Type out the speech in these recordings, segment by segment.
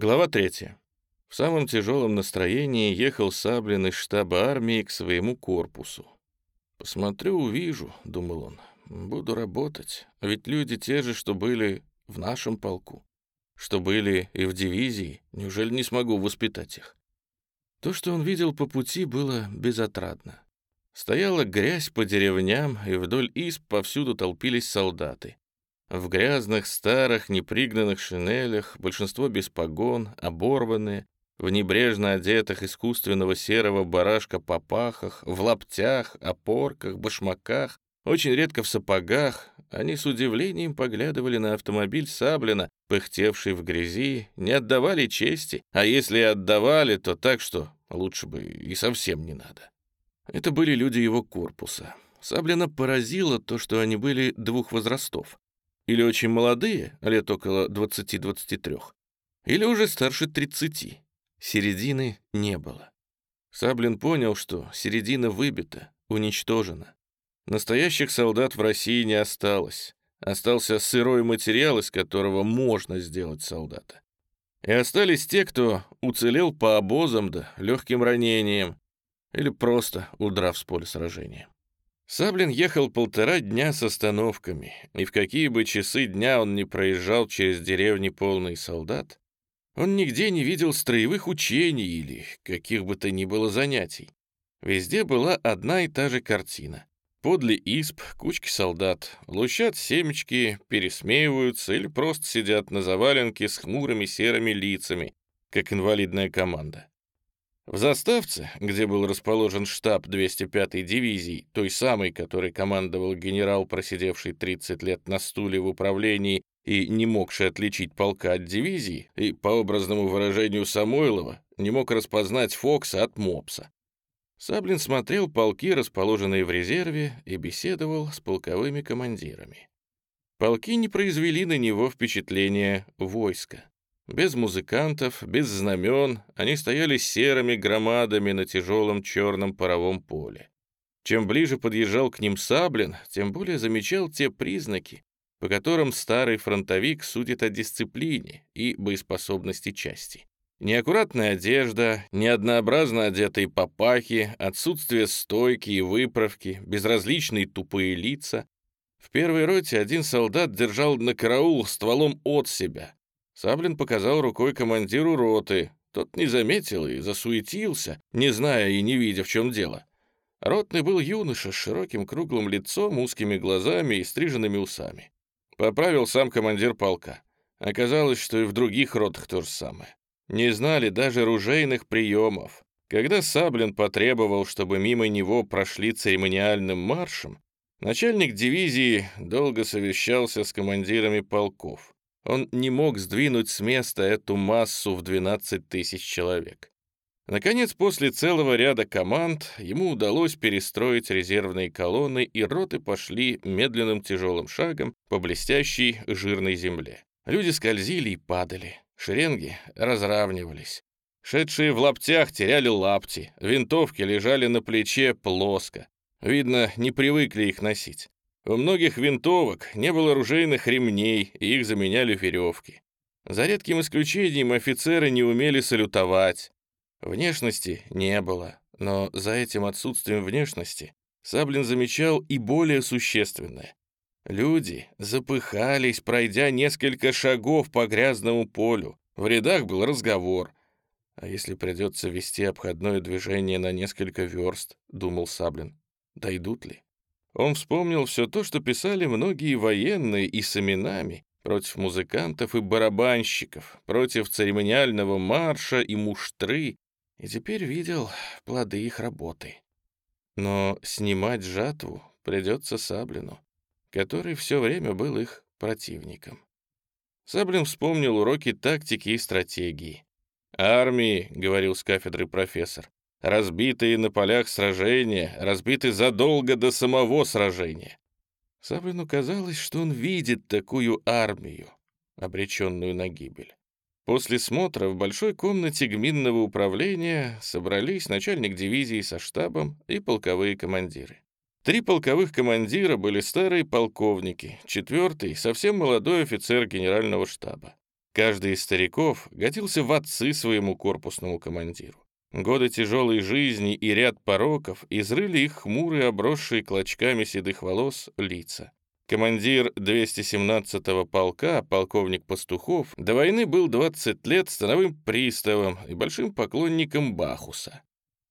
Глава 3. В самом тяжелом настроении ехал Саблин из штаба армии к своему корпусу. «Посмотрю, увижу», — думал он, — «буду работать, ведь люди те же, что были в нашем полку, что были и в дивизии, неужели не смогу воспитать их?» То, что он видел по пути, было безотрадно. Стояла грязь по деревням, и вдоль исп повсюду толпились солдаты. В грязных, старых, непригнанных шинелях, большинство без погон, оборванные, в небрежно одетых искусственного серого барашка попахах, в лаптях, опорках, башмаках, очень редко в сапогах, они с удивлением поглядывали на автомобиль Саблина, пыхтевший в грязи, не отдавали чести, а если и отдавали, то так, что лучше бы и совсем не надо. Это были люди его корпуса. Саблина поразило то, что они были двух возрастов или очень молодые, лет около 20-23, или уже старше 30. Середины не было. Саблин понял, что середина выбита, уничтожена. Настоящих солдат в России не осталось. Остался сырой материал, из которого можно сделать солдата. И остались те, кто уцелел по обозам да легким ранениям, или просто удрав с поля сражения. Саблин ехал полтора дня с остановками, и в какие бы часы дня он не проезжал через деревни полные солдат, он нигде не видел строевых учений или каких бы то ни было занятий. Везде была одна и та же картина. Подле исп кучки солдат, лущат семечки, пересмеиваются или просто сидят на заваленке с хмурыми серыми лицами, как инвалидная команда. В Заставце, где был расположен штаб 205-й дивизии, той самой, которой командовал генерал, просидевший 30 лет на стуле в управлении и не могший отличить полка от дивизии, и, по образному выражению Самойлова, не мог распознать Фокса от Мопса. Саблин смотрел полки, расположенные в резерве, и беседовал с полковыми командирами. Полки не произвели на него впечатления войска. Без музыкантов, без знамен, они стояли серыми громадами на тяжелом черном паровом поле. Чем ближе подъезжал к ним Саблин, тем более замечал те признаки, по которым старый фронтовик судит о дисциплине и боеспособности части. Неаккуратная одежда, неоднообразно одетые папахи, отсутствие стойки и выправки, безразличные тупые лица. В первой роте один солдат держал на караул стволом от себя, Саблин показал рукой командиру роты. Тот не заметил и засуетился, не зная и не видя, в чем дело. Ротный был юноша с широким круглым лицом, узкими глазами и стриженными усами. Поправил сам командир полка. Оказалось, что и в других ротах то же самое. Не знали даже ружейных приемов. Когда Саблин потребовал, чтобы мимо него прошли церемониальным маршем, начальник дивизии долго совещался с командирами полков. Он не мог сдвинуть с места эту массу в 12 тысяч человек. Наконец, после целого ряда команд, ему удалось перестроить резервные колонны, и роты пошли медленным тяжелым шагом по блестящей жирной земле. Люди скользили и падали, шеренги разравнивались. Шедшие в лаптях теряли лапти, винтовки лежали на плече плоско. Видно, не привыкли их носить. У многих винтовок не было оружейных ремней, и их заменяли веревки. За редким исключением офицеры не умели салютовать. Внешности не было, но за этим отсутствием внешности Саблин замечал и более существенное. Люди запыхались, пройдя несколько шагов по грязному полю. В рядах был разговор. А если придется вести обходное движение на несколько верст, думал Саблин, дойдут ли? Он вспомнил все то, что писали многие военные и с именами, против музыкантов и барабанщиков, против церемониального марша и муштры, и теперь видел плоды их работы. Но снимать жатву придется Саблину, который все время был их противником. Саблин вспомнил уроки тактики и стратегии. «Армии», — говорил с кафедры профессор, разбитые на полях сражения, разбиты задолго до самого сражения. Саблину казалось, что он видит такую армию, обреченную на гибель. После смотра в большой комнате гминного управления собрались начальник дивизии со штабом и полковые командиры. Три полковых командира были старые полковники, четвертый — совсем молодой офицер генерального штаба. Каждый из стариков годился в отцы своему корпусному командиру. Годы тяжелой жизни и ряд пороков изрыли их хмурые, обросшие клочками седых волос, лица. Командир 217-го полка, полковник Пастухов, до войны был 20 лет становым приставом и большим поклонником Бахуса.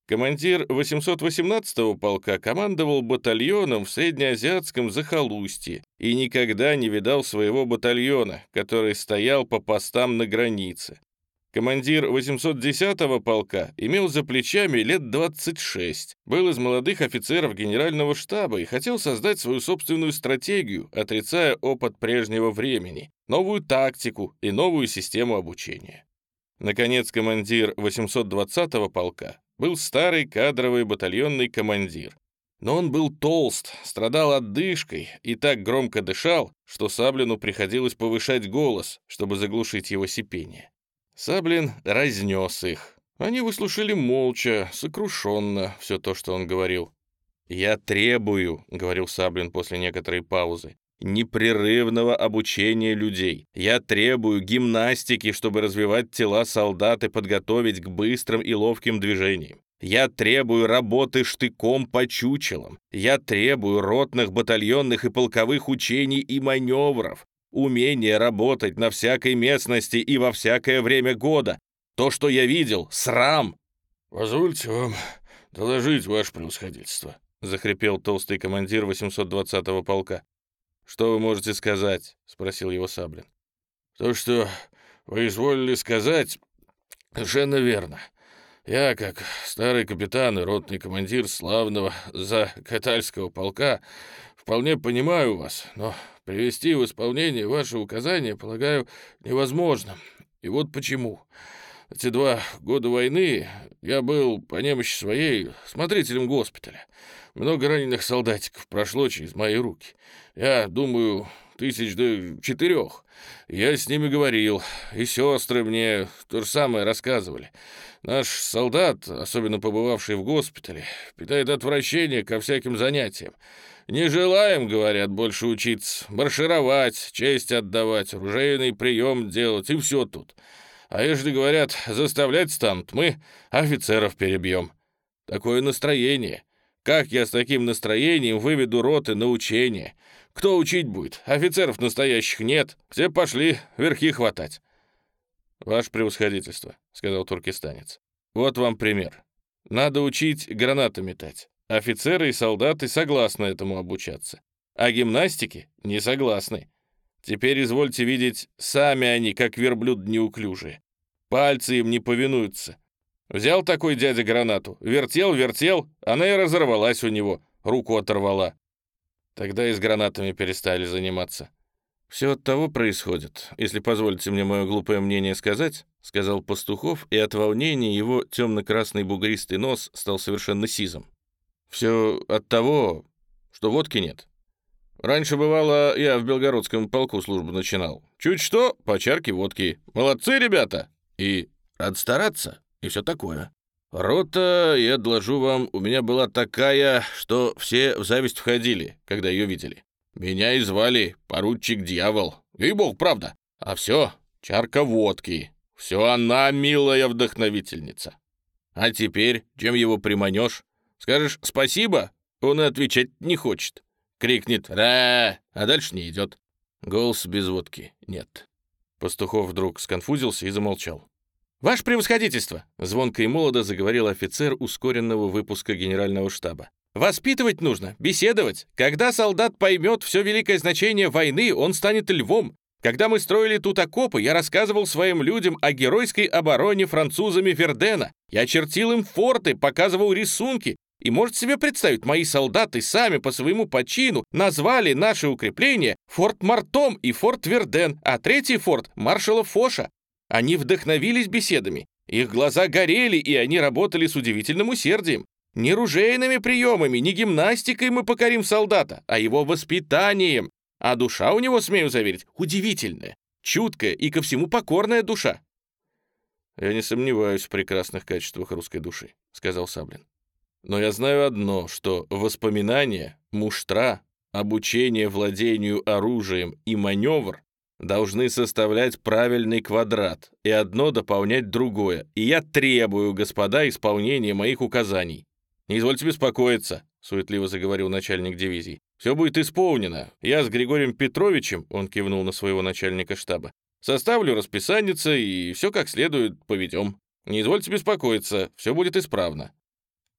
Командир 818-го полка командовал батальоном в среднеазиатском захолустье и никогда не видал своего батальона, который стоял по постам на границе. Командир 810-го полка имел за плечами лет 26, был из молодых офицеров генерального штаба и хотел создать свою собственную стратегию, отрицая опыт прежнего времени, новую тактику и новую систему обучения. Наконец, командир 820-го полка был старый кадровый батальонный командир. Но он был толст, страдал отдышкой и так громко дышал, что Саблину приходилось повышать голос, чтобы заглушить его сипение. Саблин разнес их. Они выслушали молча, сокрушенно все то, что он говорил. «Я требую», — говорил Саблин после некоторой паузы, непрерывного обучения людей. Я требую гимнастики, чтобы развивать тела солдат и подготовить к быстрым и ловким движениям. Я требую работы штыком по чучелам. Я требую ротных, батальонных и полковых учений и маневров. Умение работать на всякой местности и во всякое время года. То, что я видел, срам. «Позвольте вам доложить, ваше превосходительство», — захрипел толстый командир 820-го полка. «Что вы можете сказать?» — спросил его Саблин. «То, что вы изволили сказать, совершенно верно. Я, как старый капитан и ротный командир славного Закатальского полка, вполне понимаю вас, но привести в исполнение ваши указания, полагаю, невозможно. И вот почему. Эти два года войны я был, по немощи своей, смотрителем госпиталя. Много раненых солдатиков прошло через мои руки. Я думаю, тысяч до четырех. Я с ними говорил, и сестры мне то же самое рассказывали. Наш солдат, особенно побывавший в госпитале, питает отвращение ко всяким занятиям. Не желаем, говорят, больше учиться, маршировать, честь отдавать, оружейный прием делать, и все тут. А если, говорят, заставлять станут, мы офицеров перебьем. Такое настроение. Как я с таким настроением выведу роты на учение? Кто учить будет? Офицеров настоящих нет. Все пошли верхи хватать. «Ваше превосходительство», — сказал туркестанец. «Вот вам пример. Надо учить гранаты метать. Офицеры и солдаты согласны этому обучаться. А гимнастики не согласны. Теперь извольте видеть, сами они, как верблюд неуклюжие. Пальцы им не повинуются. Взял такой дядя гранату, вертел, вертел, она и разорвалась у него, руку оторвала. Тогда и с гранатами перестали заниматься. «Все от того происходит, если позволите мне мое глупое мнение сказать», сказал Пастухов, и от волнения его темно-красный бугристый нос стал совершенно сизом. «Все от того, что водки нет. Раньше, бывало, я в Белгородском полку службу начинал. Чуть что, по чарке водки. Молодцы, ребята! И рад стараться, и все такое. Рота, я доложу вам, у меня была такая, что все в зависть входили, когда ее видели. Меня и звали поручик-дьявол. И бог, правда. А все, чарка водки. Все она, милая вдохновительница. А теперь, чем его приманешь? Скажешь «спасибо», он и отвечать не хочет. Крикнет «Ра!», а дальше не идет. Голос без водки нет. Пастухов вдруг сконфузился и замолчал. «Ваше превосходительство!» — звонко и молодо заговорил офицер ускоренного выпуска генерального штаба. «Воспитывать нужно, беседовать. Когда солдат поймет все великое значение войны, он станет львом. Когда мы строили тут окопы, я рассказывал своим людям о геройской обороне французами Вердена. Я чертил им форты, показывал рисунки. И можете себе представить, мои солдаты сами по своему почину назвали наши укрепления Форт Мартом и Форт Верден, а третий форт — маршала Фоша. Они вдохновились беседами. Их глаза горели, и они работали с удивительным усердием. Не ружейными приемами, не гимнастикой мы покорим солдата, а его воспитанием. А душа у него, смею заверить, удивительная, чуткая и ко всему покорная душа. «Я не сомневаюсь в прекрасных качествах русской души», — сказал Саблин. «Но я знаю одно, что воспоминания, муштра, обучение владению оружием и маневр должны составлять правильный квадрат и одно дополнять другое, и я требую, господа, исполнения моих указаний. Не извольте беспокоиться, суетливо заговорил начальник дивизии. Все будет исполнено. Я с Григорием Петровичем, он кивнул на своего начальника штаба, составлю расписанница и все как следует поведем. Не извольте беспокоиться, все будет исправно.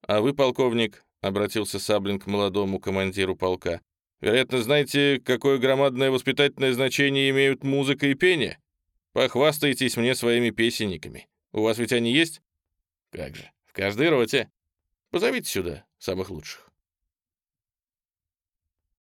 А вы, полковник, обратился Саблин к молодому командиру полка, вероятно, знаете, какое громадное воспитательное значение имеют музыка и пение? Похвастайтесь мне своими песенниками. У вас ведь они есть? Как же, в каждой роте. Позовите сюда самых лучших.